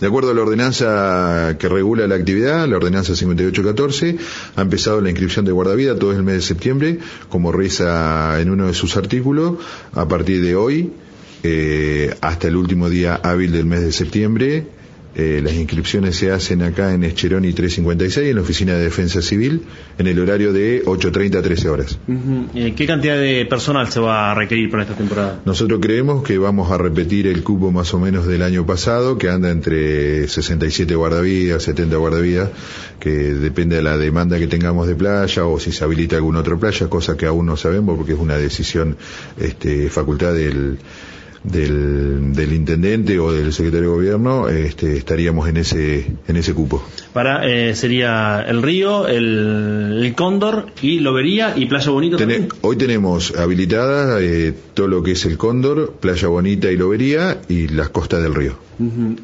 De acuerdo a la ordenanza que regula la actividad, la ordenanza 5814, ha empezado la inscripción de guardavida todo el mes de septiembre, como reza en uno de sus artículos, a partir de hoy eh, hasta el último día hábil del mes de septiembre eh, las inscripciones se hacen acá en Escheroni 356, en la Oficina de Defensa Civil, en el horario de 8.30 a 13 horas. Eh, ¿Qué cantidad de personal se va a requerir para esta temporada? Nosotros creemos que vamos a repetir el cupo más o menos del año pasado, que anda entre 67 guardavidas, 70 guardavidas, que depende de la demanda que tengamos de playa o si se habilita alguna otra playa, cosa que aún no sabemos porque es una decisión, este, facultad del del, del, intendente o del secretario de gobierno, este, estaríamos en ese, en ese cupo. Para, eh, sería el río, el, el, Cóndor y Lobería y Playa Bonita. hoy tenemos habilitada eh, todo lo que es el Cóndor, Playa Bonita y Lobería y las costas del río.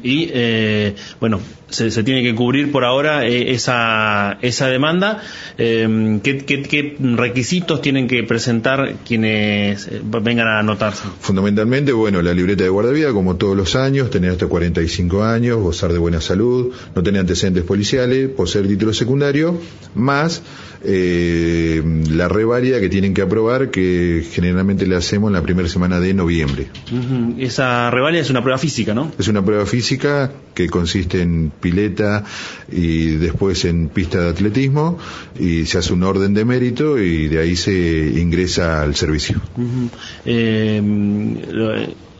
Y eh, bueno, se, se, tiene que cubrir por ahora eh, esa, esa demanda. Eh, ¿qué, qué, qué, requisitos tienen que presentar quienes eh, vengan a anotarse? Fundamentalmente, bueno, la libreta de guardavida, como todos los años, tener hasta 45 años, gozar de buena salud, no tener antecedentes policiales, poseer título secundario, más eh, la reválida que tienen que aprobar, que generalmente le hacemos en la primera semana de noviembre. Esa reválida es una prueba física, ¿no? Es una prueba física que consiste en pileta y después en pista de atletismo y se hace un orden de mérito y de ahí se ingresa al servicio. eh,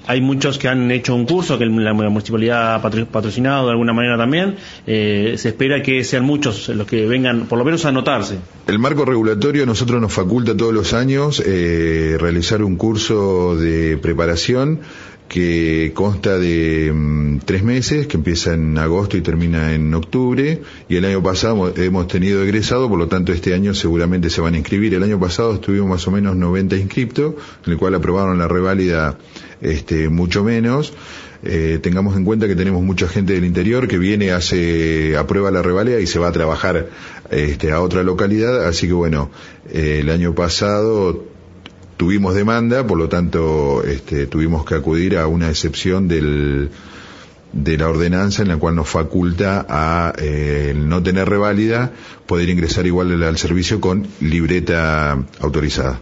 hay muchos que han hecho un curso que la municipalidad ha patrocinado de alguna manera también. Eh, se espera que sean muchos los que vengan, por lo menos, a anotarse. El marco regulatorio a nosotros nos faculta todos los años eh, realizar un curso de preparación que consta de mm, tres meses, que empieza en agosto y termina en octubre, y el año pasado hemos tenido egresado, por lo tanto este año seguramente se van a inscribir. El año pasado estuvimos más o menos 90 inscriptos, en el cual aprobaron la reválida este, mucho menos. Eh, tengamos en cuenta que tenemos mucha gente del interior que viene, hace, aprueba la reválida y se va a trabajar este, a otra localidad, así que bueno, eh, el año pasado tuvimos demanda, por lo tanto este, tuvimos que acudir a una excepción del, de la ordenanza en la cual nos faculta a eh, no tener reválida poder ingresar igual al servicio con libreta autorizada.